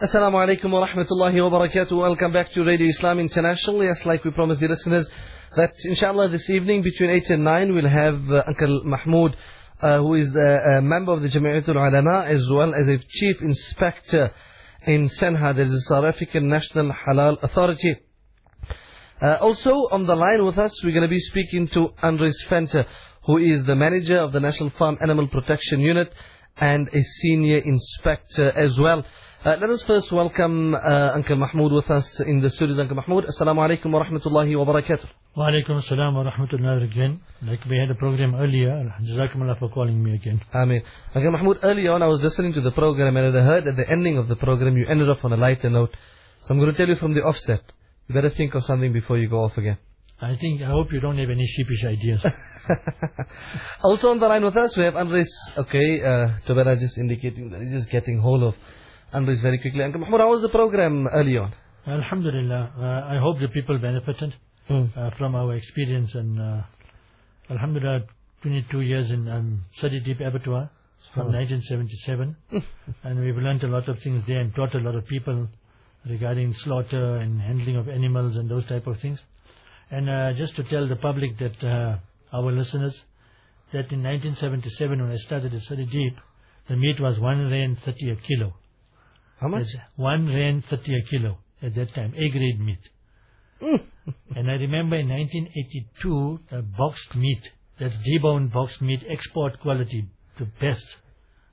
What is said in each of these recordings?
Assalamu alaikum wa rahmatullahi wa barakatuh. Welcome back to Radio Islam International. Yes, like we promised the listeners, that inshallah this evening between 8 and 9 we'll have uh, Uncle Mahmoud, uh, who is a, a member of the Jamaiatul Ulama as well as a chief inspector in SANHA, the South African National Halal Authority. Uh, also on the line with us, we're going to be speaking to Andres Fenter, who is the manager of the National Farm Animal Protection Unit and a senior inspector as well. Uh, let us first welcome uh, Uncle Mahmoud with us in the studios. Uncle Mahmoud, Assalamu alaikum wa rahmatullahi wa barakatuh. Wa alaikum assalam wa rahmatullahi again. Like we had a program earlier, Jazakumullah for calling me again. Ameen. Uncle Mahmoud, earlier on I was listening to the program and I heard at the ending of the program you ended off on a lighter note. So I'm going to tell you from the offset. You better think of something before you go off again. I think, I hope you don't have any sheepish ideas. also on the line with us we have Andres, okay, uh, Tobera just indicating that he's just getting hold of Andres very quickly. Uncle Mahmoud, how was the program early on? Alhamdulillah, uh, I hope the people benefited Hmm. uh, from our experience and uh, Alhamdulillah, 22 years in um, City Deep Abattoir from 1977 and we've learned a lot of things there and taught a lot of people regarding slaughter and handling of animals and those type of things. And uh, just to tell the public that uh, our listeners that in 1977 when I started at City Deep, the meat was 1 rand 30 a kilo. How much? That's 1 rand 30 a kilo at that time, A grade meat. and I remember in 1982, the boxed meat, that's deboned boxed meat, export quality, the best,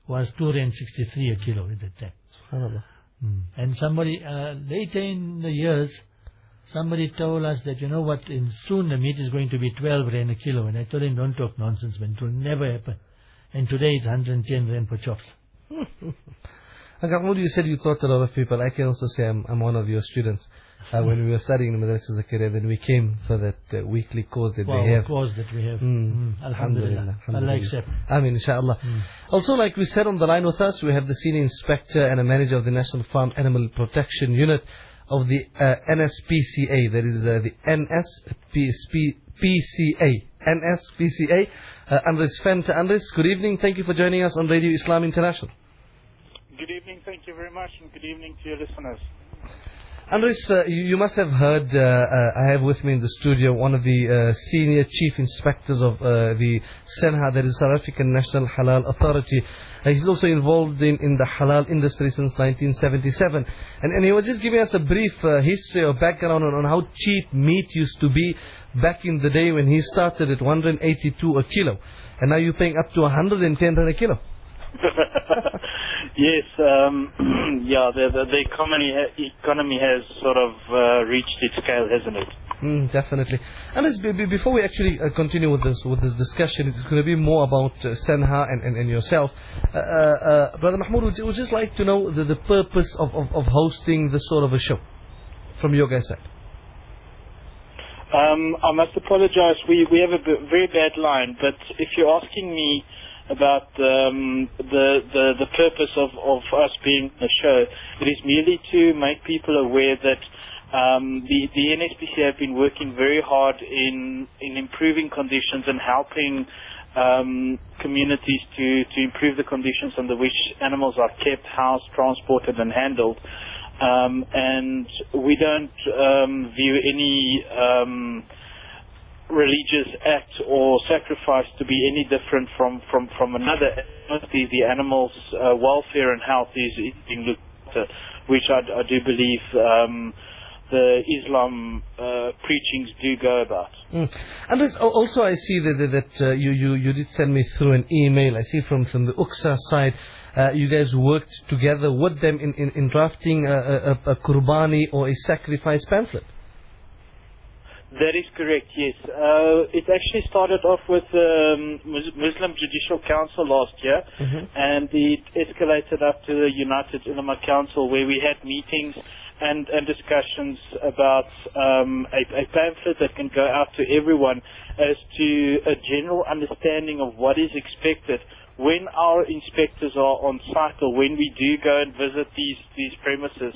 was 2 rand 63 a kilo at that time. Mm. And somebody, uh, later in the years, somebody told us that, you know what, in soon the meat is going to be 12 rand a kilo. And I told him, don't talk nonsense, man. It will never happen. And today it's 110 rand per chops. Mahmoud, you said you taught a lot of people. I can also say I'm, I'm one of your students. Uh, when we were studying in Madrasa Zakaria, then we came for that uh, weekly course that Wow, they have. cause that we have. Mm. Mm. Alhamdulillah. Allah accept. I mean, inshallah. Also, like we said on the line with us, we have the senior inspector and a manager of the National Farm Animal Protection Unit of the uh, NSPCA, that is uh, the NSPCA. NSPCA. Uh, Andres Fent. Andres, good evening. Thank you for joining us on Radio Islam International. Good evening, thank you very much, and good evening to your listeners. Andres, uh, you, you must have heard, uh, uh, I have with me in the studio one of the uh, senior chief inspectors of uh, the SANHA, that is South African National Halal Authority. Uh, he's also involved in, in the halal industry since 1977. And, and he was just giving us a brief history or background on, on how cheap meat used to be back in the day when he started at 182 a kilo. And now you're paying up to 110 rand a kilo. yes, um, yeah, the, the, the economy, economy has sort of uh, reached its scale, hasn't it? Mm, definitely. And this, be- be- before we actually uh, continue with this with this discussion, it's going to be more about uh, SANHA and, and, and yourself. Uh, uh, uh, Brother Mahmoud, would, would just like to know the, the purpose of, of, of hosting this sort of a show from your guys' side. Um, I must apologize, we, we have a b- very bad line, but if you're asking me about um, the, the, the purpose of, of us being a show, it is merely to make people aware that um, the, the NSPC have been working very hard in, in improving conditions and helping um, communities to, to improve the conditions under which animals are kept, housed, transported and handled. Um, and we don't um, view any um, religious act or sacrifice to be any different from, from, from another. The, the animal's uh, welfare and health is, being looked which I, I do believe um, the Islam uh, preachings do go about. Mm. And also I see that, that, uh, you, you, you did send me through an email. I see from, from the UXA side, uh, you guys worked together with them in, in, in drafting a, a, a kurbani or a sacrifice pamphlet. That is correct, yes. Uh, it actually started off with um, Muslim Judicial Council last year, and it escalated up to the United Ulama Council, where we had meetings and, and discussions about um, a, a pamphlet that can go out to everyone as to a general understanding of what is expected when our inspectors are on site or when we do go and visit these, these premises.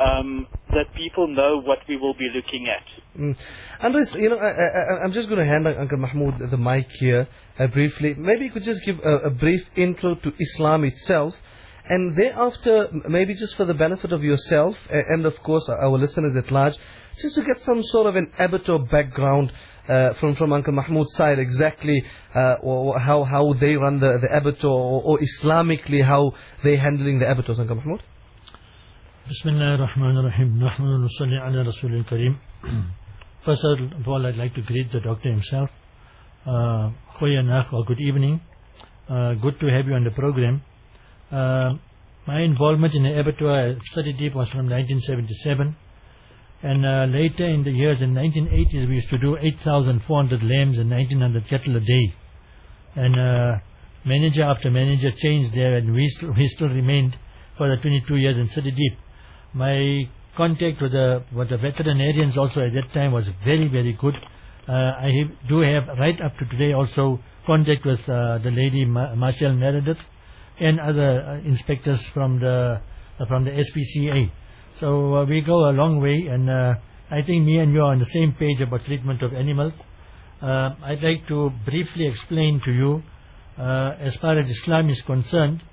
Um, that people know what we will be looking at. Mm. Andres, you know, I, I'm just going to hand Uncle Mahmoud the mic here uh, briefly. Maybe you could just give a, a brief intro to Islam itself And thereafter, maybe just for the benefit of yourself and of course our listeners at large, just to get some sort of an abattoir background uh, from from Uncle Mahmoud's side, exactly uh, or how how they run the the abattoir, or, or Islamically how they're handling the abattoirs, Uncle Mahmoud. بسم الله الرحمن الرحيم نحن نصلي First of all, I'd like to greet the doctor himself. Uh, or good evening. Uh, good to have you on the program. Uh, my involvement in the abattoir City Deep was from 1977. And uh, later in the years, in 1980s, we used to do 8,400 lambs and 1,900 cattle a day. And uh, manager after manager changed there, and we, we still remained for the 22 years in city deep. My contact with the, with the veterinarians also at that time was very, very good. Uh, I do have, right up to today, also contact with uh, the lady Ma Marcelle Meredith and other uh, inspectors from the, from the SPCA. So uh, we go a long way, and uh, I think me and you are on the same page about treatment of animals. Uh, I'd like to briefly explain to you, uh, as far as Islam is concerned,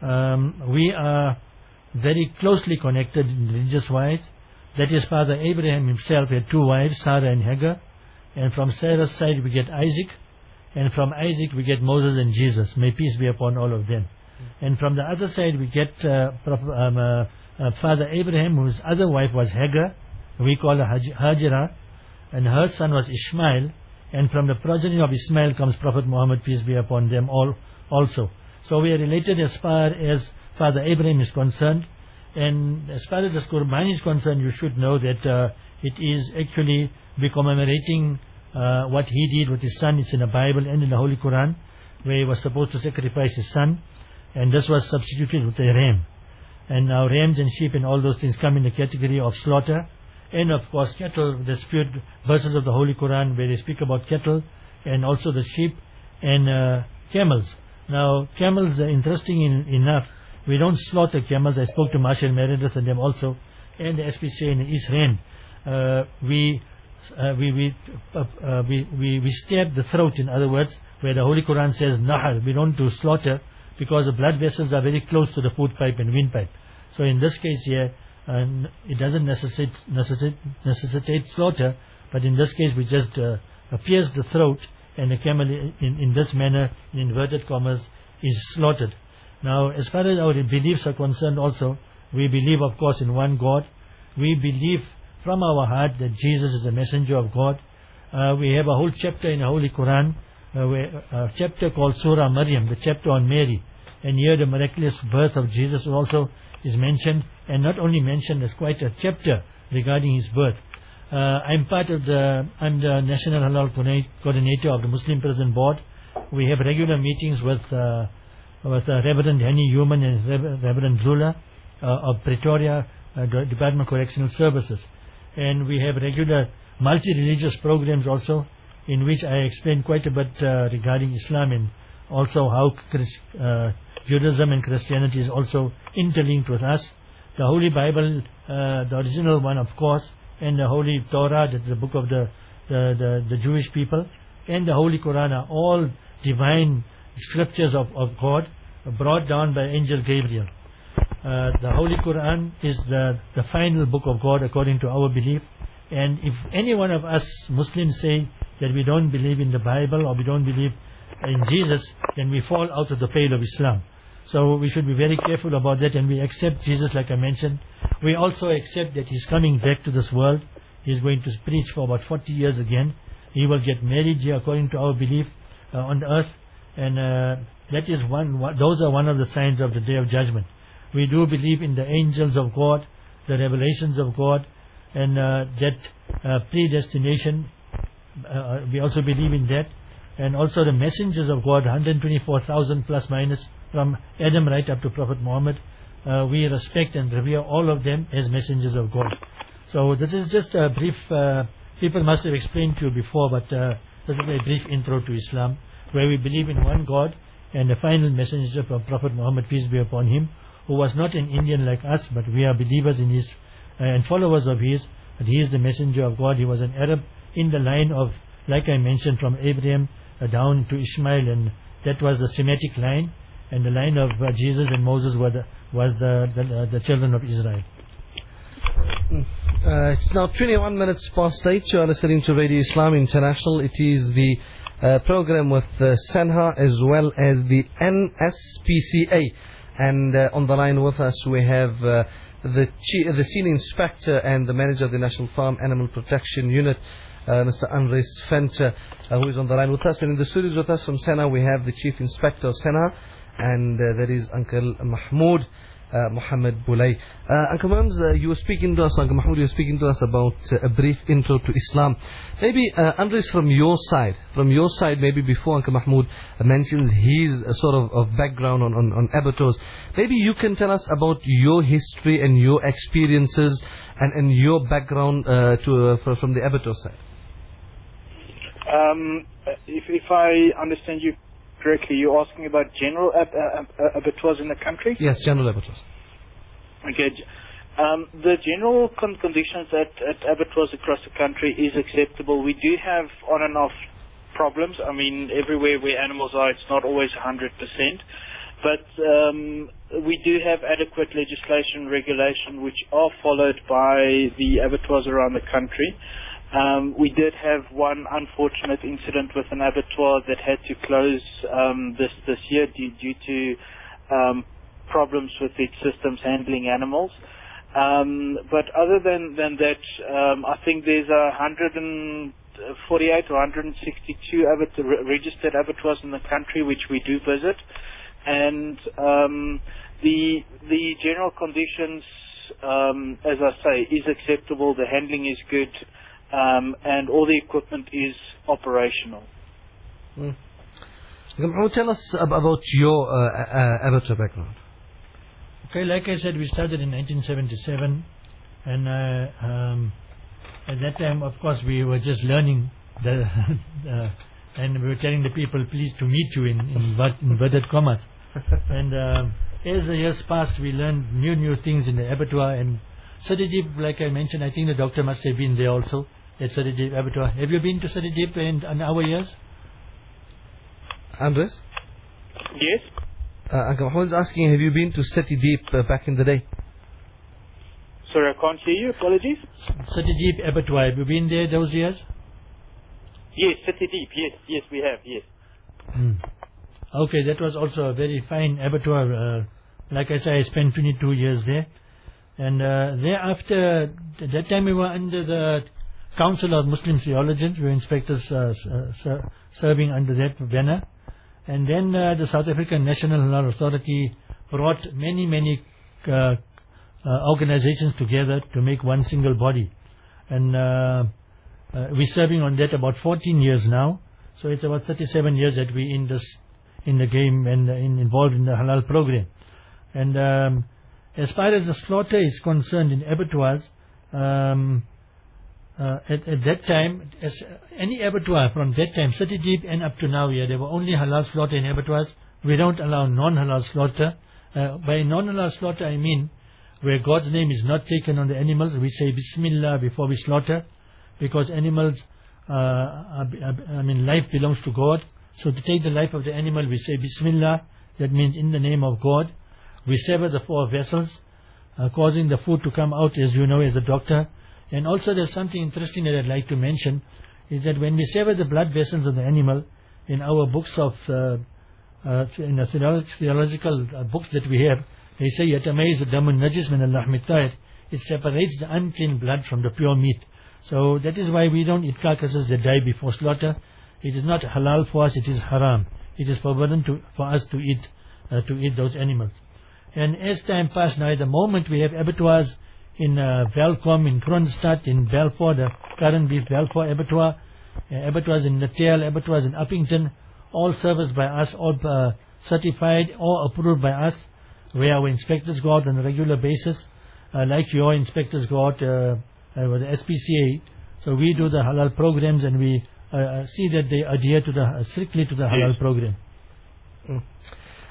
um, we are very closely connected in religious wise. That is, Father Abraham himself had two wives, Sarah and Hagar, and from Sarah's side we get Isaac, and from Isaac we get Moses and Jesus. May peace be upon all of them. And from the other side we get uh, um, uh, uh, Father Abraham, whose other wife was Hagar, we call her Haj Hajira, and her son was Ishmael, and from the progeny of Ishmael comes Prophet Muhammad, peace be upon them all also. So we are related as far as Father Abraham is concerned, and as far as the Quran is concerned, you should know that uh, it is actually commemorating uh, what he did with his son. It's in the Bible and in the Holy Quran, where he was supposed to sacrifice his son, and this was substituted with a ram. And now rams and sheep and all those things come in the category of slaughter. And of course cattle, the spirit verses of the Holy Quran where they speak about cattle and also the sheep and uh, camels. Now camels are interesting in, enough. We don't slaughter camels. I spoke to Marcelle Meredith and them also. And the SPCA in East. Uh, we, uh, we, we, uh, uh, we, we, we stab the throat in other words where the Holy Quran says nahar. We don't do slaughter because the blood vessels are very close to the food pipe and windpipe. So in this case here, uh, it doesn't necessitate, necessitate, necessitate, slaughter, but in this case we just uh, pierce the throat and the camel in, in this manner, in inverted commas, is slaughtered. Now, as far as our beliefs are concerned also, we believe of course in one God. We believe from our heart that Jesus is a messenger of God. Uh, we have a whole chapter in the Holy Quran, uh, where, a chapter called Surah Maryam, the chapter on Mary. And here the miraculous birth of Jesus also is mentioned, and not only mentioned, there's quite a chapter regarding his birth. Uh, I'm part of the, I'm the National Halal Coordinator of the Muslim Prison Board. We have regular meetings with, with uh, Reverend Henny Human and Reverend Zula uh, of Pretoria uh, Department of Correctional Services. And we have regular multi-religious programs also, in which I explain quite a bit uh, regarding Islam and also how uh, Judaism and Christianity is also interlinked with us. The Holy Bible, uh, the original one of course, and the Holy Torah, that's the book of the, the, the, the Jewish people, and the Holy Quran are all divine scriptures of, of God brought down by Angel Gabriel. Uh, the Holy Quran is the, the final book of God according to our belief. And if any one of us Muslims say that we don't believe in the Bible or we don't believe in Jesus, then we fall out of the pale of Islam. So we should be very careful about that and we accept Jesus like I mentioned. We also accept that He's coming back to this world. He's going to preach for about 40 years again. He will get married here according to our belief uh, on earth. And uh, that is one, those are one of the signs of the day of judgment. We do believe in the angels of God, the revelations of God, and uh, that uh, predestination. Uh, we also believe in that. And also the messengers of God, 124,000 plus minus from Adam right up to Prophet Muhammad. Uh, we respect and revere all of them as messengers of God. So this is just a brief, uh, people must have explained to you before, but uh, this is a brief intro to Islam, where we believe in one God and the final messenger from Prophet Muhammad, peace be upon him, who was not an Indian like us, but we are believers in his uh, and followers of his, but he is the messenger of God. He was an Arab in the line of, like I mentioned, from Abraham uh, down to Ishmael, and that was the Semitic line and the line of uh, Jesus and Moses were the, was the, the, the children of Israel. Uh, it's now 21 minutes past 8. You are listening to Radio Islam International. It is the uh, program with uh, SANHA as well as the NSPCA. And uh, on the line with us we have uh, the, the Senior Inspector and the Manager of the National Farm Animal Protection Unit, uh, Mr. Andres Fenter, uh, who is on the line with us. And in the studios with us from SANHA we have the Chief Inspector of SANHA, and that is Uncle Mahmoud uh, Muhammad Bulay. Uh, Uncle Mams, uh, you were speaking to us, Uncle Mahmoud, you were speaking to us about uh, a brief intro to Islam. Maybe, uh, Andres, from your side, from your side, maybe before Uncle Mahmoud mentions his uh, sort of, of background on, on, on abattoirs, maybe you can tell us about your history and your experiences and, and your background uh, to, uh, from the abattoir side. Um, if, if I understand you correctly, you're asking about general ab- uh, uh, abattoirs in the country? Yes, general abattoirs. Okay. Um, the general con- conditions at, at abattoirs across the country is acceptable. We do have on and off problems. I mean, everywhere where animals are, it's not always 100%. But um, we do have adequate legislation regulation which are followed by the abattoirs around the country. Um, we did have one unfortunate incident with an abattoir that had to close um, this this year due, due to um, problems with its systems handling animals. Um, but other than than that, um, I think there's a 148 or 162 abat- re- registered abattoirs in the country which we do visit, and um, the the general conditions, as I say, is acceptable. The handling is good um, and all the equipment is operational. Mm. Uncle tell us about your uh, uh, abattoir background. Okay, like I said, we started in 1977, and uh, um, at that time, of course, we were just learning, the, uh, and we were telling the people, please, to meet you in, in invert- inverted commas. and um, as the years passed, we learned new, new things in the abattoir, and City Deep, like I mentioned, I think the doctor must have been there also at City Deep abattoir. Have you been to City Deep in, in our years? Andres? Yes? Uh, Uncle Mahmoud is asking, have you been to City Deep uh, back in the day? Sorry, I can't hear you. Apologies. Sadidip abattoir, have you been there those years? Yes, City Deep. Yes, yes, we have. Yes. Hmm. Okay, that was also a very fine abattoir. Uh, like I said, I spent 22 years there. And uh, thereafter, at that time we were under the Council of Muslim Theologians. We were inspectors uh, serving under that banner. And then uh, the South African National Halal Authority brought many, many uh, uh, organizations together to make one single body. And uh, uh, we're serving on that about 14 years now. So it's about 37 years that we're in this in the game and in, involved in the halal program. And um, as far as the slaughter is concerned in abattoirs, um, uh, at, at that time, as any abattoir from that time, City Deep and up to now, yeah, there were only halal slaughter in abattoirs. We don't allow non-halal slaughter. Uh, by non-halal slaughter, I mean where God's name is not taken on the animals. We say Bismillah before we slaughter, because animals, uh, I mean, life belongs to God. So to take the life of the animal, we say Bismillah. That means in the name of God. We sever the four vessels, uh, causing the food to come out, as you know, as a doctor. And also there's something interesting that I'd like to mention is that when we sever the blood vessels of the animal in our books of uh, uh, in the theological uh, books that we have, they say yatamayz damun najis min al It separates the unclean blood from the pure meat. So that is why we don't eat carcasses that die before slaughter. It is not halal for us. It is haram. It is forbidden to, for us to eat uh, to eat those animals. And as time passed, now at the moment we have abattoirs in uh, in Kroonstad, in Balfour, the Karan Beef Balfour abattoir, uh, abattoirs in Natal, abattoirs in Upington, all serviced by us, all uh, certified or approved by us, where our inspectors go out on a regular basis, uh, like your inspectors go out uh, uh, with the SPCA. So we do the halal programs and we uh, uh, see that they adhere to the strictly to the halal Yes. program.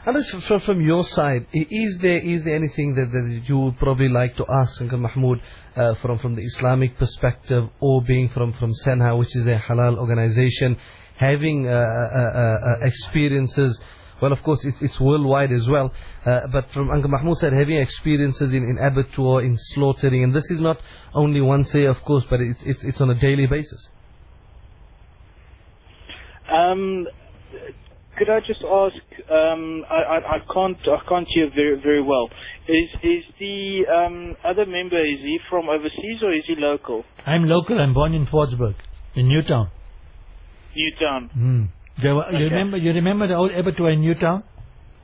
Andres, from, from your side, is there is there anything that, that you would probably like to ask Uncle Mahmoud uh, from from the Islamic perspective, or being from from SANHA, which is a halal organization, having uh, uh, uh, uh, experiences well, of course, it's, it's worldwide as well. Uh, but from Uncle Mahmoud said, having experiences in, in abattoir, in slaughtering, and this is not only once a year, of course, but it's, it's, it's on a daily basis. Um, could I just ask? Um, I, I, I can't I can't hear very very well. Is is the um, other member is he from overseas or is he local? I'm local. I'm born in Fordsburg, in Newtown. Newtown. Mm. You Okay. remember? You remember the old abattoir in Newtown?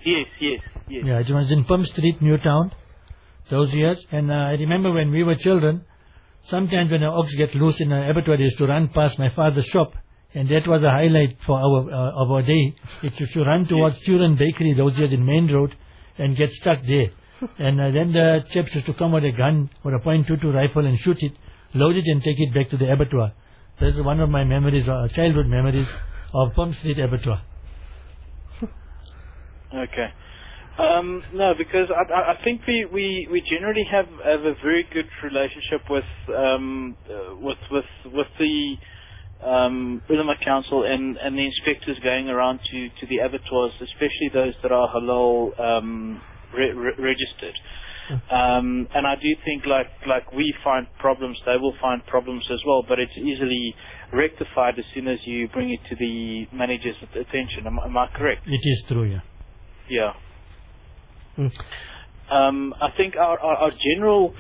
Yes, yes, yes. Yeah, it was in Pump Street, Newtown, those years. And uh, I remember when we were children, sometimes when an ox get loose in an abattoir, they used to run past my father's shop. And that was a highlight for our uh, of our day. It used to run towards Turan Bakery those years in Main Road and get stuck there. and uh, then the chaps used to come with a gun or a .22 rifle and shoot it, load it and take it back to the abattoir. This is one of my memories, uh, childhood memories of Pump Street Abattoir. Okay. Um, no, because I, I I think we, we, we generally have, have a very good relationship with um, uh, with with with the um, Ulama Council and, and the inspectors going around to, to the abattoirs, especially those that are halal um, re- re- registered. Um, and I do think like like we find problems, they will find problems as well. But it's easily rectified as soon as you bring it to the manager's attention. Am, am I correct? It is true, yeah. Yeah. Mm. Um, I think our, our, our general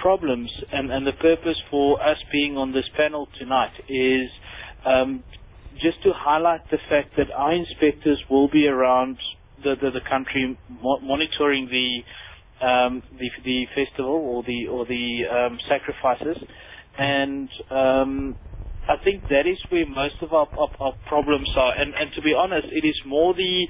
problems and, and the purpose for us being on this panel tonight is um, just to highlight the fact that our inspectors will be around the, the, the country mo- monitoring the, um, the the festival or the or the um, sacrifices, and um, I think that is where most of our, our, our problems are. And, and to be honest, it is more the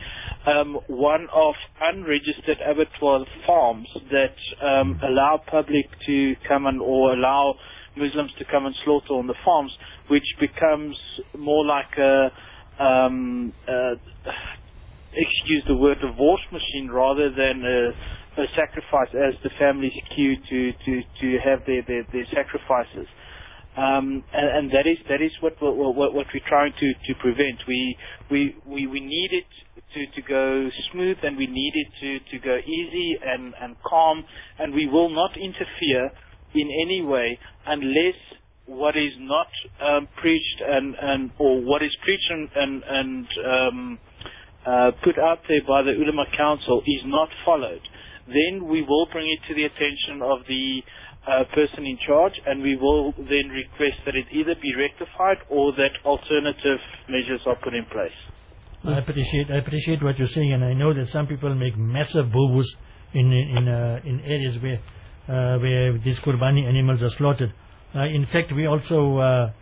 um, one of unregistered abattoir farms that um, allow public to come and or allow Muslims to come and slaughter on the farms, which becomes more like a um, uh, excuse the word a divorce machine rather than a, a sacrifice as the families queue to, to, to have their, their, their sacrifices. Um, and, and that is that is what what, what, what we're trying to, to prevent. We we, we we need it to, to go smooth, and we need it to, to go easy and, and calm, and we will not interfere in any way unless what is not um, preached and, and or what is preached and and, and um, uh, put out there by the ulama council is not followed. Then we will bring it to the attention of the uh, person in charge, and we will then request that it either be rectified or that alternative measures are put in place. I appreciate I appreciate what you're saying, and I know that some people make massive boo-boos in in uh, in areas where uh, where these kurbani animals are slaughtered. Uh, in fact, we also uh,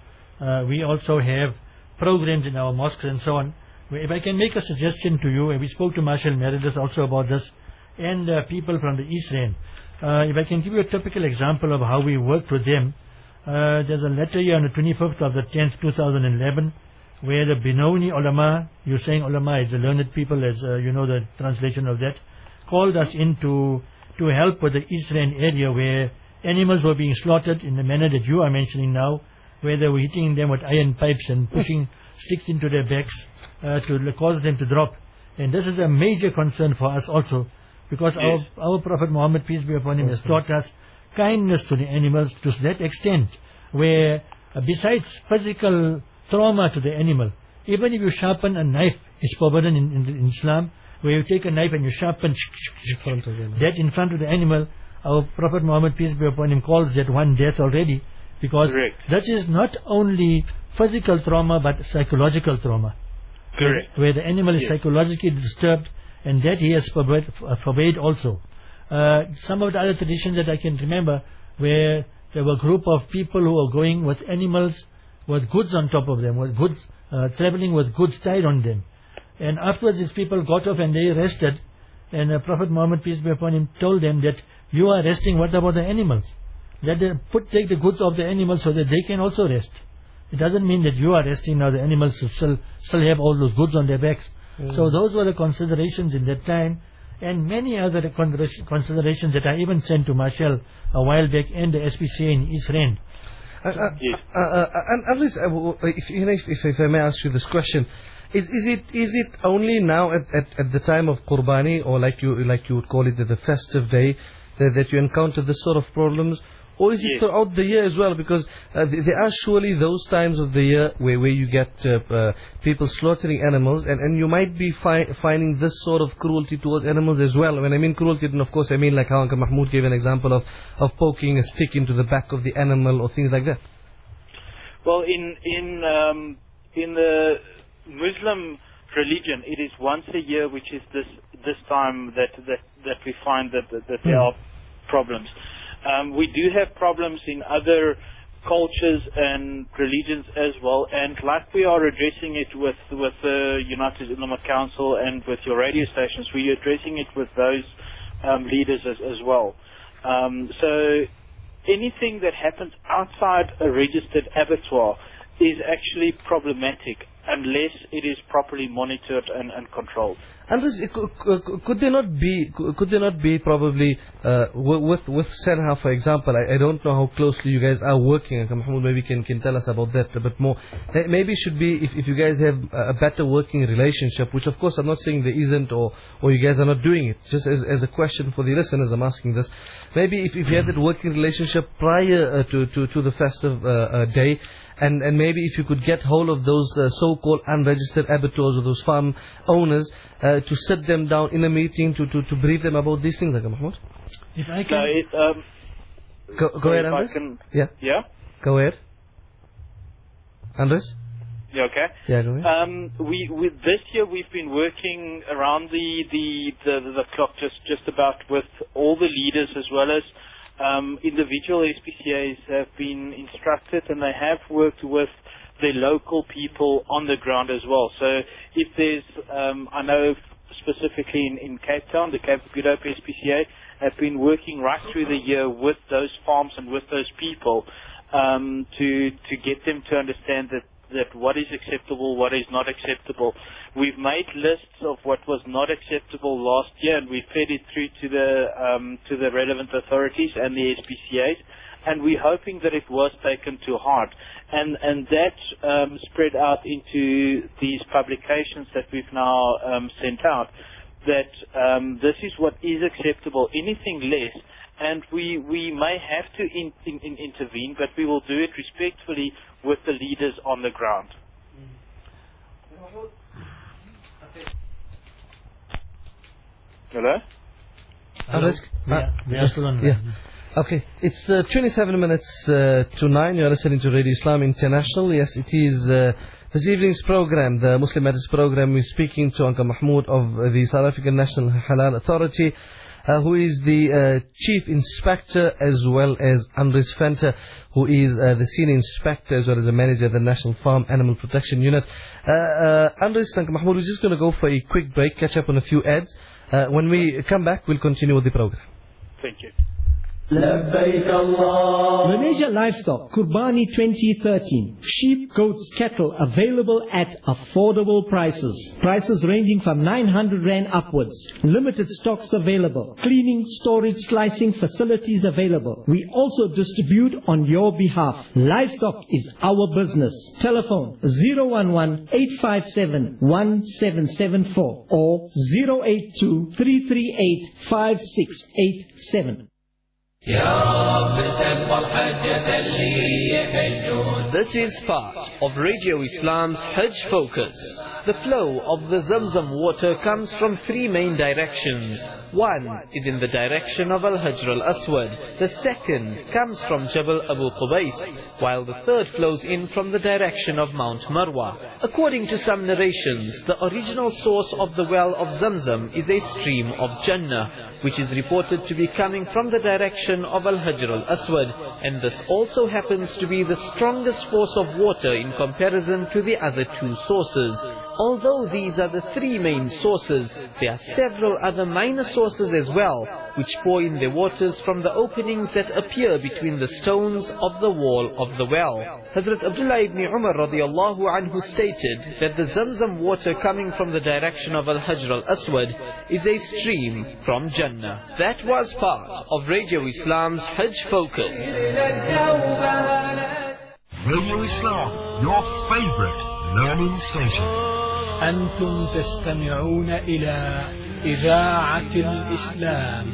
uh, we also have programs in our mosques and so on. If I can make a suggestion to you, and we spoke to Marcelle Meredith also about this, and people from the East End. If I can give you a typical example of how we worked with them, there's a letter here on the 25th of the 10th, 2011, where the Benoni ulama, you're saying ulama is the learned people, as uh, you know the translation of that, called us in to, to help with the Israel area where animals were being slaughtered in the manner that you are mentioning now, where they were hitting them with iron pipes and pushing sticks into their backs uh, to cause them to drop. And this is a major concern for us also, because Yes. our, our Prophet Muhammad, peace be upon him, has taught us kindness to the animals to that extent, where uh, besides physical trauma to the animal, even if you sharpen a knife, is forbidden in, in, in Islam, where you take a knife and you sharpen that in front of the animal, our Prophet Muhammad, peace be upon him, calls that one death already, because Correct. that is not only physical trauma, but psychological trauma Correct. where the animal is Yes. psychologically disturbed, and that he has forbade, uh, forbade also. Uh, some of the other traditions that I can remember, where there were a group of people who were going with animals with goods on top of them, with goods, uh, traveling with goods tied on them. And afterwards these people got off and they rested, and uh, Prophet Muhammad, peace be upon him, told them that you are resting, what about the animals? Let them put, take the goods of the animals so that they can also rest. It doesn't mean that you are resting now, the animals still, still have all those goods on their backs. So those were the considerations in that time, and many other considerations that I even sent to Marcelle a while back and the SPCA in East Rand. Uh, uh, Yes. uh, uh, and at least, uh, w- w- if, you know, if, if, if I may ask you this question, Is, is it is it only now at, at, at the time of Qurbani or like you like you would call it the, the festive day that, that you encounter this sort of problems? Or is it throughout the year as well? Because uh, th- there are surely those times of the year where, where you get uh, uh, people slaughtering animals, and, and you might be fi- finding this sort of cruelty towards animals as well. When I mean cruelty, then of course I mean like how Uncle Mahmoud gave an example of, of poking a stick into the back of the animal or things like that. Well, in in um, in the Muslim religion, it is once a year, which is this this time that that that we find that that, that there are problems. Um, we do have problems in other cultures and religions as well, and like we are addressing it with with the United Ulama Council and with your radio stations, we are addressing it with those um, leaders as, as well. Um, so anything that happens outside a registered abattoir is actually problematic unless it is properly monitored and, and controlled. And this, could, they not be, could there not be probably, uh, with, with SANHA, for example, I, I don't know how closely you guys are working, Mahmoud maybe can, can tell us about that a bit more. Maybe it should be, if, if you guys have a better working relationship, which of course I'm not saying there isn't or, or you guys are not doing it, just as, as a question for the listeners I'm asking this. Maybe if, if you had that working relationship prior uh, to, to, to the festive uh, uh, day, and, and maybe if you could get hold of those uh, so-called unregistered abattoirs or those farm owners uh, to sit them down in a meeting to, to, to brief them about these things, like Mahmoud. If I So can, it, um, Go, go ahead, if Andres. can- Yeah, yeah, go ahead. Andres? Yeah, okay? Yeah, go ahead. Um, we, we this year we've been working around the the, the the clock just just about with all the leaders as well as um, individual SPCAs have been instructed and they have worked with the local people on the ground as well. So if there's, um, I know specifically in, in Cape Town, the Cape Good Hope SPCA have been working right through the year with those farms and with those people um, to to get them to understand that that what is acceptable, what is not acceptable. We've made lists of what was not acceptable last year, and we fed it through to the um, to the relevant authorities and the SPCA's, and we're hoping that it was taken to heart, and and that um, spread out into these publications that we've now um, sent out. That um, this is what is acceptable. Anything less and we we may have to in, in, in intervene, but we will do it respectfully with the leaders on the ground. Hello. Andres? we are, we are still. Yeah. Okay, it's uh, 27 minutes uh, to 9. You're listening to Radio Islam International. Yes, it is uh, this evening's program, the Muslim Matters program. We're speaking to Uncle Mahmoud of the South African National Halal Authority, uh, who is the uh, Chief Inspector, as well as Andres Fenter, who is uh, the Senior Inspector, as well as the Manager of the National Farm Animal Protection Unit. Andres, Uncle Mahmoud, we're just going to go for a quick break, catch up on a few ads. When we come back, we'll continue with the program. Thank you. Malaysia Livestock, Kurbani 2013. Sheep, goats, cattle available at affordable prices. Prices ranging from 900 Rand upwards. Limited stocks available. Cleaning, storage, slicing facilities available. We also distribute on your behalf. Livestock is our business. Telephone 011 857 1774 or 082 338 5687. This is part of Radio Islam's Hajj focus. The flow of the Zamzam water comes from three main directions. One is in the direction of Al-Hajr al-Aswad. The second comes from Jabal Abu Qubais, while the third flows in from the direction of Mount Marwa. According to some narrations, the original source of the well of Zamzam is a stream of Jannah, which is reported to be coming from the direction of Al-Hajr al-Aswad, and this also happens to be the strongest force of water in comparison to the other two sources. Although these are the three main sources, there are several other minor sources as well, which pour in their waters from the openings that appear between the stones of the wall of the well. Hazrat Abdullah ibn Umar radiallahu anhu stated that the Zamzam water coming from the direction of Al-Hajr al-Aswad is a stream from Jannah. That was part of Radio Islam's Hajj focus. Radio Islam, your favorite learning station. أنتم تستمعون إلى إذاعة الإسلام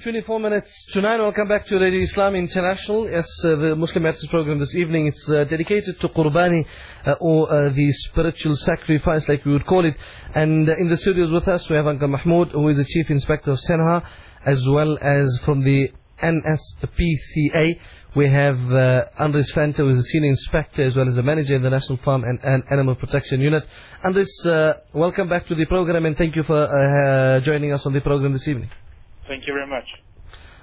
24 minutes to 9. Welcome back to Radio Islam International. Yes, uh, the Muslim Matters program this evening. It's uh, dedicated to Qurbani uh, or uh, the spiritual sacrifice, like we would call it. And uh, in the studios with us, we have Uncle Mahmoud, who is the Chief Inspector of SANHA, as well as from the NSPCA. We have uh, Andres Fanta, who is a Senior Inspector, as well as a Manager in the National Farm and, and Animal Protection Unit. Andres, uh, welcome back to the program, and thank you for joining us on the program this evening. Thank you very much.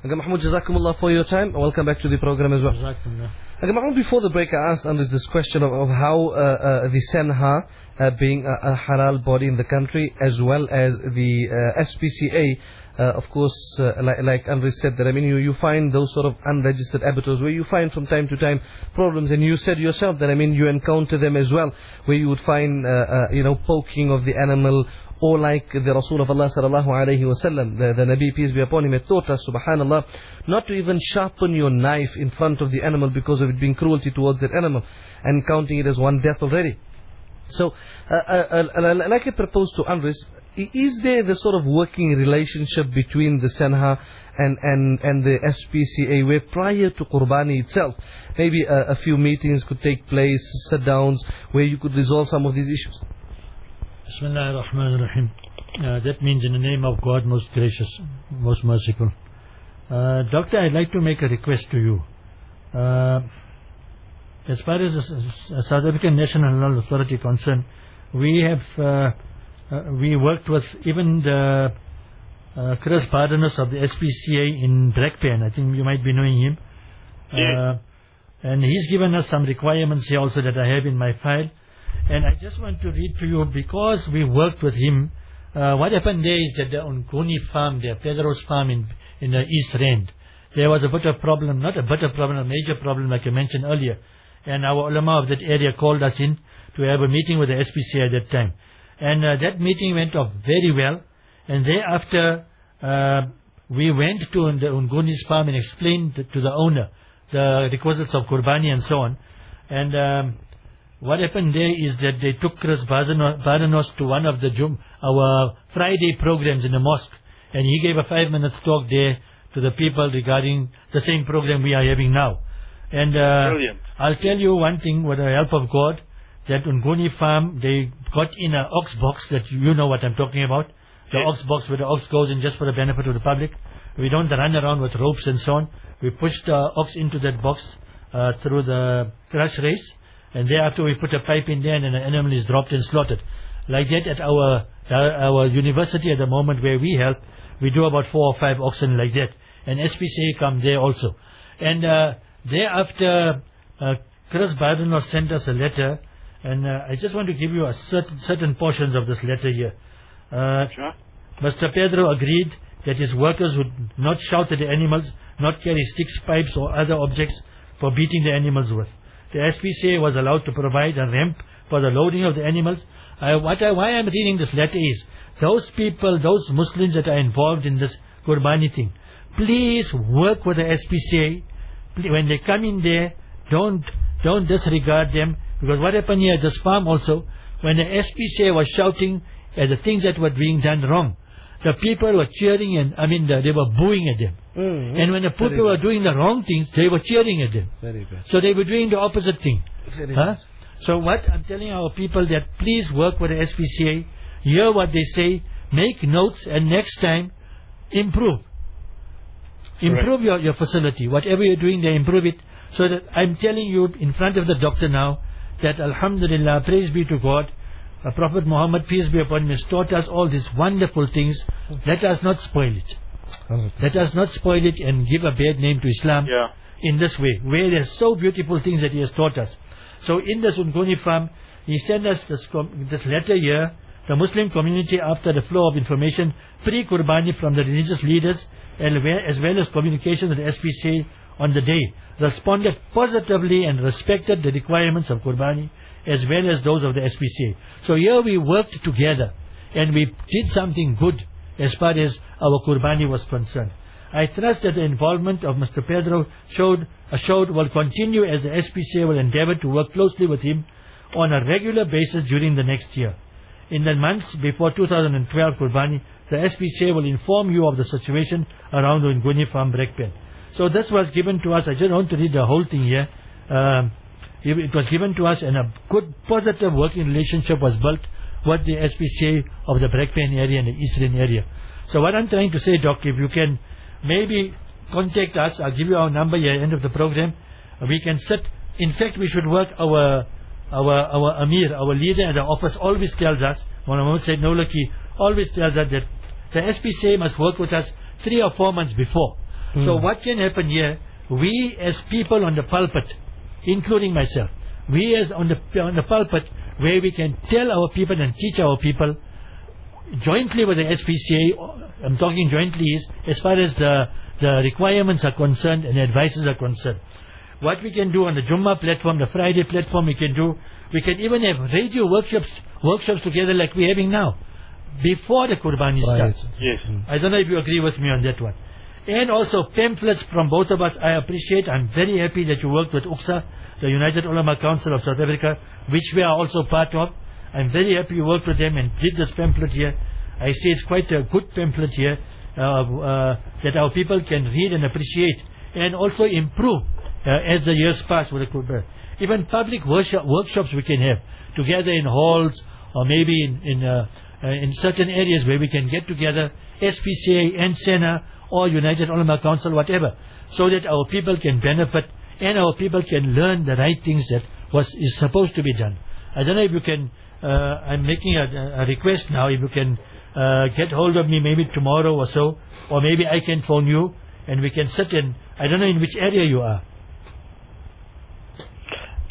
Uncle Mahmoud, Jazakumullah for your time. Welcome back to the program as well. Jazakumullah. Mahmoud, before the break, I asked Andres this question of, of how uh, uh, the SANHA, uh, being a, a halal body in the country, as well as the uh, SPCA, uh, of course, uh, like, like Andres said, that I mean, you, you find those sort of unregistered abattoirs where you find from time to time problems, and you said yourself that I mean, you encounter them as well, where you would find, you know, poking of the animal, or like the Rasul of Allah sallallahu alayhi wasallam, the, the Nabi peace be upon him, had taught us, subhanallah, not to even sharpen your knife in front of the animal because of it being cruelty towards that animal, and counting it as one death already. So, uh, uh, uh, like I proposed to Andres, is there the sort of working relationship between the SANHA and, and, and the SPCA where prior to Qurbani itself, maybe a, a few meetings could take place, sit downs, where you could resolve some of these issues? Bismillah ar-Rahman ar-Rahim. Uh, that means in the name of God, most gracious, most merciful. Uh, doctor, I'd like to make a request to you. Uh, as far as S- South African National Authority concerned, we have uh, uh, we worked with even the uh, Chris Bardenas of the SPCA in Brakpan. I think you might be knowing him. Uh, and he's given us some requirements here also that I have in my file. And I just want to read to you because we worked with him. Uh, what happened there is that the Unguni farm, the Pedro's farm in in the East Rand, there was a bit of problem, not a bit of problem, a major problem like I mentioned earlier. And our ulama of that area called us in to have a meeting with the SPCA at that time. And uh, that meeting went off very well. And thereafter, uh, we went to the Unguni's farm and explained to the owner the requisites of Qurbani and so on. And um, what happened there is that they took Chris Badanos to one of the our Friday programs in the mosque, and he gave a five minutes talk there to the people regarding the same program we are having now. And uh, Brilliant. I'll tell you one thing with the help of God, that Unguni farm, they got in an ox box that you know what I'm talking about. The Yes. ox box where the ox goes in just for the benefit of the public. We don't run around with ropes and so on. We push the ox into that box uh, through the crush race, and thereafter we put a pipe in there, and the animal is dropped and slaughtered. Like that at our our our university at the moment where we help, we do about four or five oxen like that, and SPCA come there also. And uh, thereafter, uh, Chris Biden sent us a letter, and uh, I just want to give you a certain certain portions of this letter here. Uh, Sure. Mr. Pedro agreed that his workers would not shout at the animals, not carry sticks, pipes or other objects for beating the animals with. The SPCA was allowed to provide a ramp for the loading of the animals. I, what I, why I'm reading this letter is, those people, those Muslims that are involved in this Qurbani thing, please work with the SPCA. When they come in there, don't, don't disregard them. Because what happened here at this farm also, when the SPCA was shouting at the things that were being done wrong, the people were cheering and, I mean, the, they were booing at them. Mm, And when the people were doing the wrong things, they were cheering at them. Very bad. So they were doing the opposite thing. Very Huh? bad. So what I'm telling our people that please work with the SPCA, hear what they say, make notes, and next time improve. Improve your, your facility. Whatever you're doing there, improve it. So that I'm telling you in front of the doctor now that Alhamdulillah, praise be to God, uh, Prophet Muhammad, peace be upon him, has taught us all these wonderful things. Let us not spoil it. Let us not spoil it and give a bad name to Islam Yeah. in this way, where there's so beautiful things that he has taught us. So in the Sunguni farm, he sent us this, this letter here, the Muslim community after the flow of information, pre-Qurbani from the religious leaders, as well as communication with the SPCA on the day, responded positively and respected the requirements of Qurbani, as well as those of the SPCA. So here we worked together, and we did something good as far as our Qurbani was concerned. I trust that the involvement of Mr. Pedro showed, uh, showed will continue as the SPCA will endeavor to work closely with him on a regular basis during the next year. In the months before 2012 Qurbani, the SPCA will inform you of the situation around the Nguni farm Brakpan. So this was given to us, I just want to read the whole thing here. Um, it was given to us and a good positive working relationship was built with the SPCA of the Brakpan area and the Eastern area. So what I'm trying to say, Doc, if you can maybe contact us, I'll give you our number here at the end of the program. We can sit, in fact we should work our our our Amir, our leader at the office always tells us, Muhammad said Nolaki always tells us that the SPCA must work with us three or four months before. Mm. So what can happen here, we as people on the pulpit, including myself, we as on the, on the pulpit, where we can tell our people and teach our people, jointly with the SPCA, I'm talking jointly is, as far as the, the requirements are concerned and the advices are concerned. What we can do on the Jummah platform, the Friday platform we can do, we can even have radio workshops, workshops together like we're having now, before the Qurbani right. starts. Yes. I don't know if you agree with me on that one. And also pamphlets from both of us, I appreciate, I'm very happy that you worked with UUCSA, the United Ulama Council of South Africa, which we are also part of. I'm very happy you worked with them and did this pamphlet here. I say it's quite a good pamphlet here uh, uh, that our people can read and appreciate and also improve uh, as the years pass Even public workshop, workshops we can have together in halls or maybe in in, uh, uh, in certain areas where we can get together, SPCA and SANHA or United Ulama Council, whatever, so that our people can benefit and our people can learn the right things that was is supposed to be done. I don't know if you can. Uh, I'm making a, a, request now. If you can uh, get hold of me maybe tomorrow or so, or maybe I can phone you and we can sit in. I don't know in which area you are.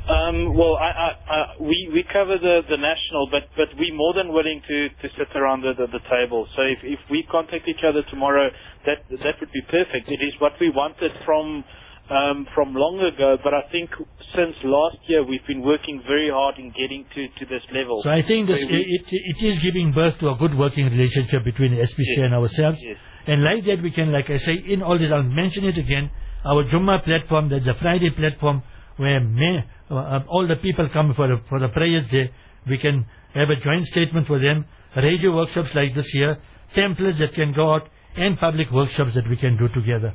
Um, well, I, I, I, we we cover the, the national, but but we're more than willing to, to sit around the, the, the table. So if, if we contact each other tomorrow, that that would be perfect. It is what we wanted from um, from long ago, but I think since last year we've been working very hard in getting to, to this level. So I think this, we, it, it is giving birth to a good working relationship between the SPC yes, and ourselves. Yes. And like that we can, like I say, in all this, I'll mention it again, our Jummah platform, there's a Friday platform where may, uh, all the people come for the, for the prayers there. We can have a joint statement for them, radio workshops like this year, templates that can go out, and public workshops that we can do together.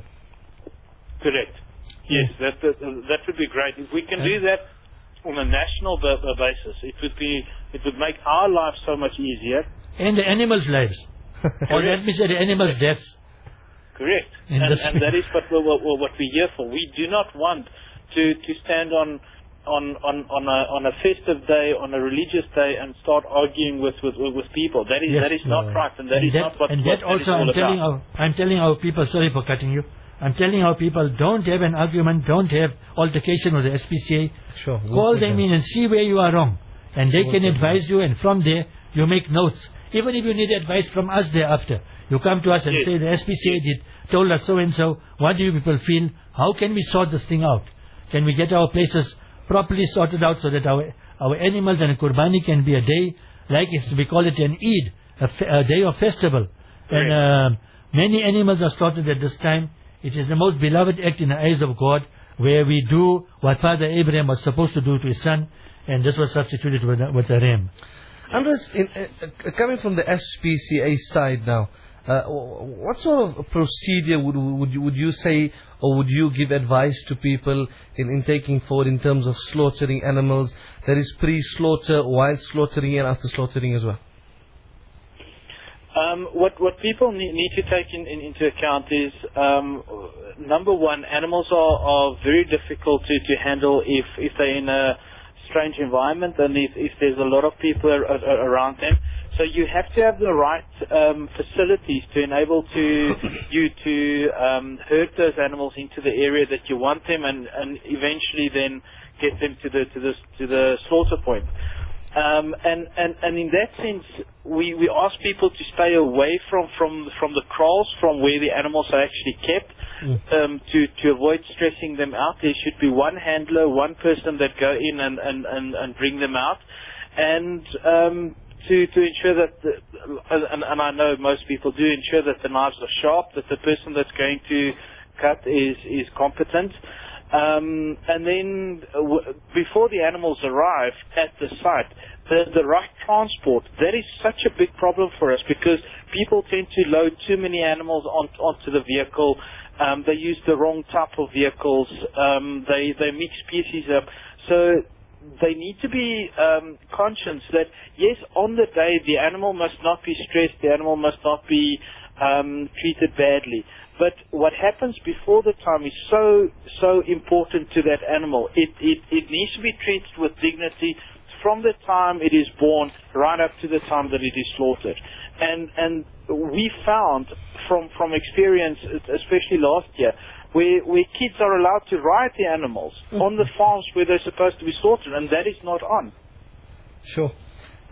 Correct. Yes, that, that, that would be great. If we can do that on a national basis, it would be it would make our lives so much easier. And the animals' lives. or let me say the animals' deaths. Correct. And, and, that is what, we're, what we're here for. We do not want to, to stand on on on on a on a festive day, on a religious day, and start arguing with with, with people. That is yes, that is no. not right, and that and is that, not what. And what that also, I'm telling our I'm telling our people. Sorry for cutting you. I'm telling our people, don't have an argument, don't have altercation with the SPCA. Sure. Call them in and see where you are wrong. And they can advise you, and from there, you make notes. Even if you need advice from us thereafter, you come to us and yes. say, the SPCA did, told us so and so, what do you people feel? How can we sort this thing out? Can we get our places properly sorted out so that our, our animals and Qurbani can be a day, like we call it an Eid, a, a day of festival. Right. And uh, many animals are slaughtered at this time. It is the most beloved act in the eyes of God, where we do what Father Abraham was supposed to do to his son, and this was substituted with, with a ram. Andres, in, uh, coming from the SPCA side now, uh, what sort of procedure would, would, you, would you say or would you give advice to people in, in taking forward in terms of slaughtering animals that is pre-slaughter, while slaughtering and after slaughtering as well? Um, what what people need, need to take in, in, into account is um, number one, animals are, are very difficult to, to handle if if they're in a strange environment and if, if there's a lot of people ar- ar- around them. So you have to have the right um, facilities to enable to you to um, herd those animals into the area that you want them, and, and eventually then get them to the to the to the slaughter point. Um, and, and, and in that sense, we, we ask people to stay away from, from, from the kraals, from where the animals are actually kept, mm. um, to, to avoid stressing them out. There should be one handler, one person that go in and, and, and, and bring them out. And um, to, to ensure that, the, and, and I know most people do, ensure that the knives are sharp, that the person that's going to cut is, is competent. Um, and then uh, w- before the animals arrive at the site, the, the right transport, that is such a big problem for us because people tend to load too many animals on, onto the vehicle. Um, they use the wrong type of vehicles. Um, they, they mix species up. So they need to be um, conscious that, yes, on the day, the animal must not be stressed, the animal must not be um, treated badly. But what happens before the time is so so important to that animal. It it, it needs to be treated with dignity from the time it is born right up to the time that it is slaughtered. And and we found from from experience, especially last year, where where kids are allowed to ride the animals mm-hmm. on the farms where they're supposed to be slaughtered, and that is not on. Sure.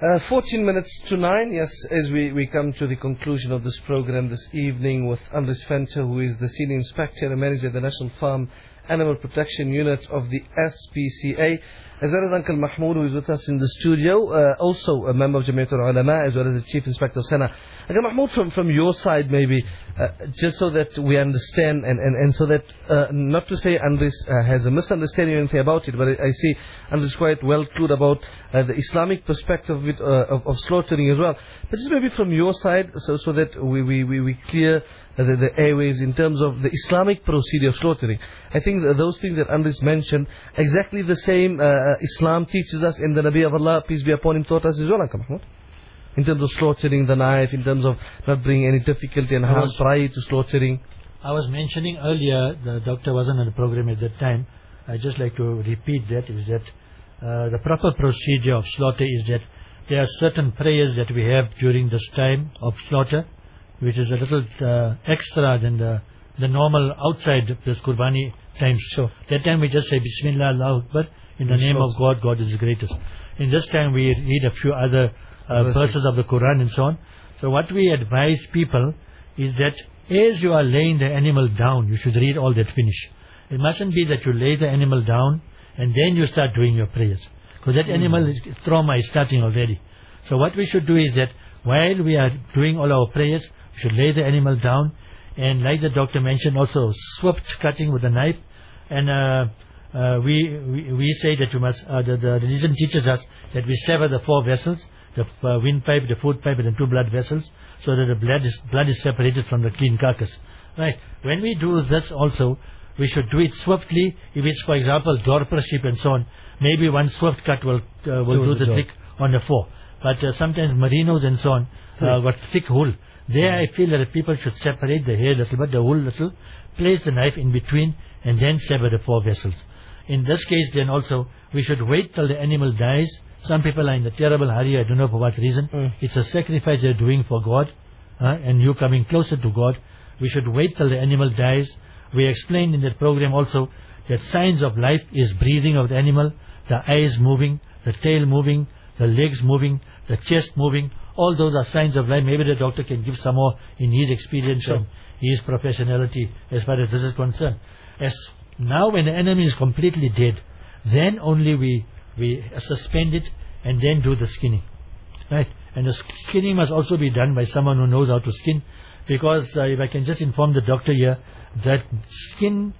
Uh, 14 minutes to 9, yes, as we, we come to the conclusion of this program this evening with Andres Venter, who is the Senior Inspector and Manager of the National Farm Animal Protection Unit of the SPCA as well as Uncle Mahmoud who is with us in the studio, uh, also a member of Jamaiatul Ulama, as well as the Chief Inspector of SANHA. Uncle Mahmoud, from, from your side maybe, uh, just so that we understand and, and, and so that, uh, not to say Andres uh, has a misunderstanding or anything about it, but I, see Andres quite well clued about uh, the Islamic perspective uh, of, of, slaughtering as well. But just maybe from your side, so, so that we, we, we, we clear the, the airways in terms of the Islamic procedure of slaughtering. I think those things that Andres mentioned, exactly the same uh, Islam teaches us and the Nabi of Allah, peace be upon him, taught us as well, Mahmoud. In terms of slaughtering the knife, in terms of not bringing any difficulty and harm prior to slaughtering. I was mentioning earlier, the doctor wasn't on the program at that time. I just like to repeat that, is that uh, the proper procedure of slaughter is that there are certain prayers that we have during this time of slaughter, which is a little uh, extra than the the normal outside this Qurbani times. So that time we just say Bismillah, Allah Akbar, in the name of God, God is the greatest. In this time we read a few other uh, verses of the Quran and so on. So what we advise people is that as you are laying the animal down, you should read all that finish. It mustn't be that you lay the animal down and then you start doing your prayers. Because that mm. animal is, trauma is starting already. So what we should do is that while we are doing all our prayers, we should lay the animal down and like the doctor mentioned also swift cutting with a knife and uh, uh, we, we, we say that we must, uh, the, the religion teaches us that we sever the four vessels, the uh, windpipe, the food pipe, and the two blood vessels, so that the blood is, blood is separated from the clean carcass. Right. When we do this also, we should do it swiftly. If it's, for example, Dorper sheep and so on, maybe one swift cut will uh, will do, do the, the trick on the four. But uh, sometimes merinos and so on uh, got thick wool. There I feel that people should separate the hair little bit, the wool little, place the knife in between, and then sever the four vessels. In this case then also, we should wait till the animal dies. Some people are in a terrible hurry, I don't know for what reason. Mm. It's a sacrifice they're doing for God, uh, and you coming closer to God. We should wait till the animal dies. We explained in that program also that signs of life is breathing of the animal, the eyes moving, the tail moving, the legs moving, the chest moving. All those are signs of life. Maybe the doctor can give some more in his experience sure. and his professionality as far as this is concerned. As now when the enemy is completely dead, then only we, we suspend it and then do the skinning. Right? And the skinning must also be done by someone who knows how to skin. Because uh, if I can just inform the doctor here, that skin,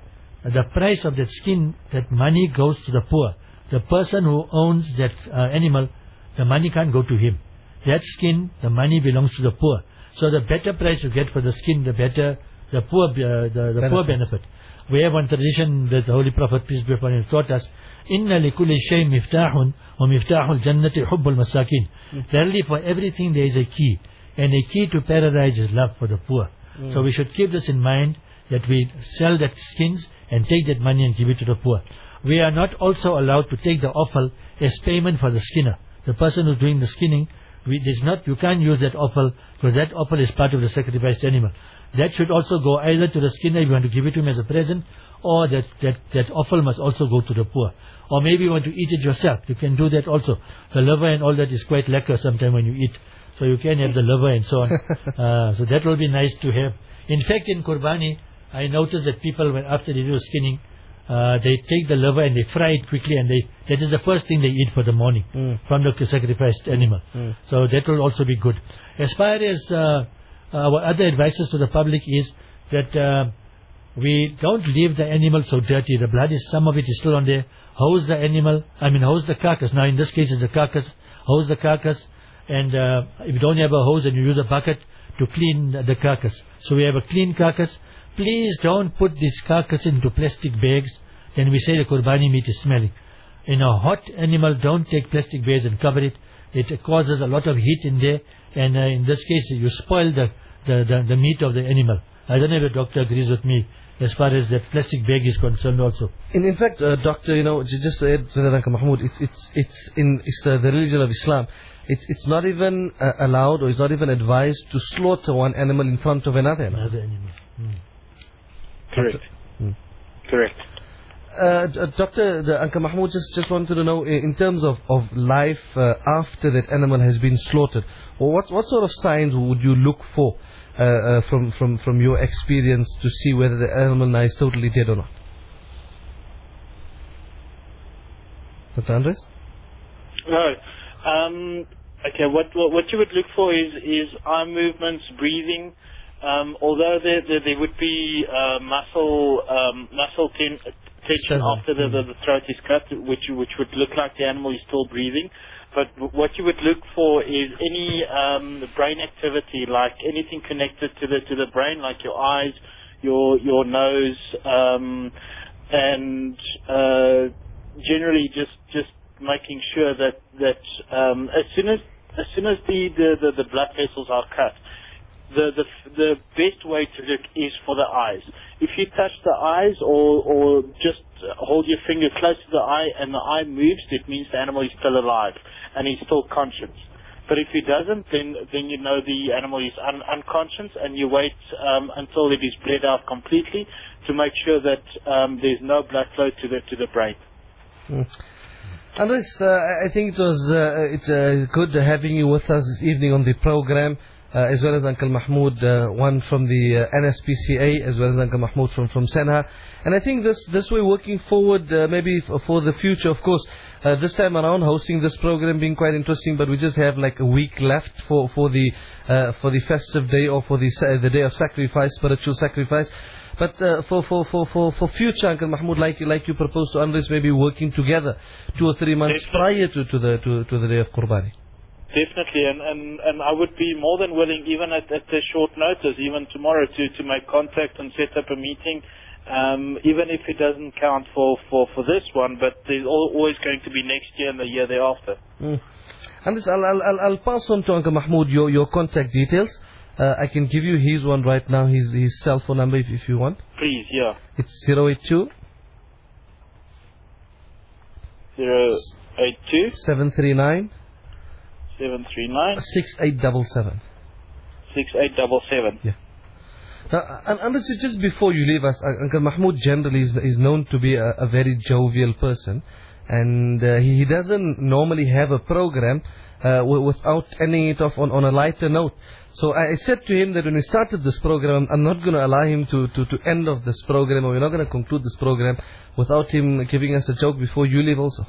the price of that skin, that money goes to the poor. The person who owns that uh, animal, the money can't go to him. That skin, the money belongs to the poor. So the better price you get for the skin, the better the poor, uh, the, the poor benefit. We have one tradition that the Holy Prophet, peace be upon him, taught us, إِنَّ لِكُلِّ شَيْءٍ مِفْتَاحٌ وَمِفْتَاحُ الْجَنَّةِ حُبُّ الْمَسَاكِينَ Verily for everything there is a key. And a key to paradise is love for the poor. Mm. So we should keep this in mind that we sell that skins and take that money and give it to the poor. We are not also allowed to take the offal as payment for the skinner. The person who's doing the skinning, we, not, you can't use that offal because that offal is part of the sacrificed animal. That should also go either to the skinner if you want to give it to him as a present, or that, that, that offal must also go to the poor. Or maybe you want to eat it yourself. You can do that also. The liver and all that is quite lekker sometimes when you eat. So you can have the liver and so on. uh, so that will be nice to have. In fact, in Qurbani, I noticed that people, when after they do skinning, uh, they take the liver and they fry it quickly and they that is the first thing they eat for the morning mm. from the sacrificed animal. Mm. So that will also be good. As far as uh, our other advices to the public is that uh, we don't leave the animal so dirty. The blood is, some of it is still on there. Hose the animal, I mean hose the carcass. Now in this case it's the carcass. Hose the carcass. And uh, if you don't have a hose, then you use a bucket to clean the carcass. So we have a clean carcass. Please don't put this carcass into plastic bags. Then we say the Qurbani meat is smelling. In a hot animal, don't take plastic bags and cover it. It causes a lot of heat in there. And uh, in this case, you spoil the, the, the, the meat of the animal. I don't know if the doctor agrees with me as far as that plastic bag is concerned also. In, in fact, uh, doctor, you know, just to add to that, Mahmoud, it's, it's, it's in it's, uh, the religion of Islam. It's, it's not even uh, allowed or it's not even advised to slaughter one animal in front of another animal. Another animal. Hmm. Correct. Hmm. Correct. Uh, uh, Doctor, Uncle Mahmoud just, just wanted to know, in terms of, of life uh, after that animal has been slaughtered, what, what sort of signs would you look for uh, uh, from, from, from your experience to see whether the animal now is totally dead or not? Dr. Andres? No. Um, okay, what, what what you would look for is is eye movements, breathing. Um, although there, there there would be uh, muscle um, muscle ten, Spasm. after the, the the throat is cut, which which would look like the animal is still breathing. But w- what you would look for is any um, brain activity, like anything connected to the to the brain, like your eyes, your your nose, um, and uh, generally just just making sure that that um, as soon as as soon as the, the, the, the blood vessels are cut, the, the the best way to look is for the eyes. If you touch the eyes or or just hold your finger close to the eye and the eye moves, it means the animal is still alive and he's still conscious. But if he doesn't, then then you know the animal is un- unconscious, and you wait um, until it is bled out completely to make sure that um, there's no blood flow to the to the brain. Andres, uh, I I think it was uh, it's uh, good having you with us this evening on the program, uh, as well as Uncle Mahmoud, uh, one from the uh, NSPCA, as well as Uncle Mahmoud from from SANHA. And I think this this way working forward, uh, maybe for the future, of course. Uh, this time around, hosting this program being quite interesting, but we just have like a week left for for the uh, for the festive day or for the the day of sacrifice, spiritual sacrifice. But uh, for, for, for, for, for future, Uncle Mahmoud, like you, like you proposed to Andres, maybe working together two or three months prior to, to, the, to, to the day of Qurbani. Definitely, and, and, and I would be more than willing, even at, at the short notice, even tomorrow, to, to make contact and set up a meeting, um, even if it doesn't count for, for, for this one, but there's always going to be next year and the year thereafter. Mm. Andres, I'll, I'll, I'll, I'll pass on to Uncle Mahmoud your, your contact details. Uh, I can give you his one right now, his, his cell phone number if, if you want. Please, yeah. It's 082 Zero eight two 739 seven three nine 6877. six eight double seven. Now, and, and just, just before you leave us, uh, Uncle Mahmoud generally is, is known to be a, a very jovial person, and uh, he, he doesn't normally have a program uh, w- without ending it off on, on a lighter note. So I, I said to him that when we started this program, I'm not going to allow him to, to, to end off this program, or we're not going to conclude this program without him giving us a joke before you leave also.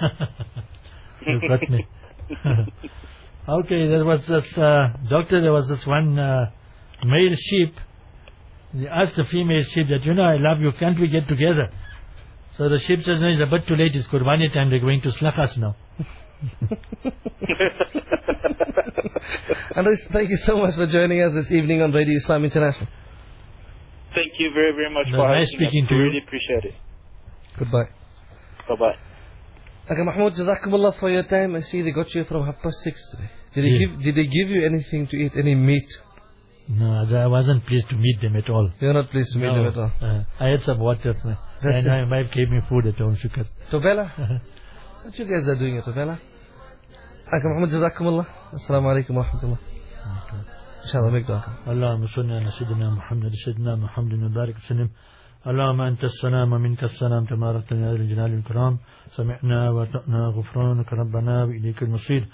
You've got me. okay, there was this, uh, doctor, there was this one uh, male sheep. He asked the female sheep that, you know, I love you, can't we get together? So the sheep says, no, it's a bit too late, it's Qurbani time, they're going to slach us now. Andres, thank you so much for joining us this evening on Radio Islam International. Thank you very, very much No, for nice hosting us. speaking to We you. Really appreciate it. Goodbye. Bye bye. Okay, Mahmoud, Jazakumullah for your time. I see they got you from half past six today. Did they Yeah. give Did they give you anything to eat? Any meat? No, I wasn't pleased to meet them at all. You're not pleased to meet No, them at all. uh, I had some water, uh, That's and it. my wife gave me food at home, shukr. Tobela? what you guys are doing at Tobela? Okay, Mahmoud, Jazakumullah. Assalamu alaikum wa rahmatullah. Inshallah, make dua. اللهم صل على سيدنا محمد سيدنا محمد وبارك وسلم اللهم أنت السلام ومنك السلام تبارك يا ذا الجلال والإكرام سمعنا وأطعنا غفرانك ربنا وإليك المصير.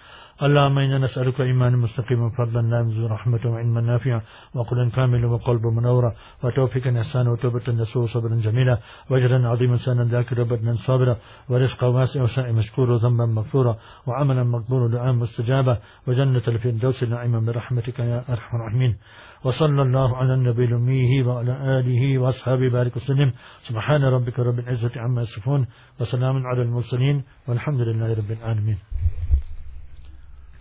اللهم إنا نسألك إيمانا مستقيما فضلا لا يمزو رحمة وعلما نافعا وقلا كاملا وقلبا منورا وتوفيقا إحسانا وتوبة نسوء وصبرا جميلا وأجرا عظيما سانا ذاكرا بدنا صابرا ورزقا واسعا وسائا مشكورا وذنبا مغفورا وعملا مقبولا دعاء مستجابا وجنة الفردوس نعيما برحمتك يا أرحم الراحمين. وصلى الله على النبي الأمي وعلى آله وأصحابه بارك وسلم. سبحان ربك رب العزة عما يصفون وسلام على المرسلين والحمد لله رب العالمين.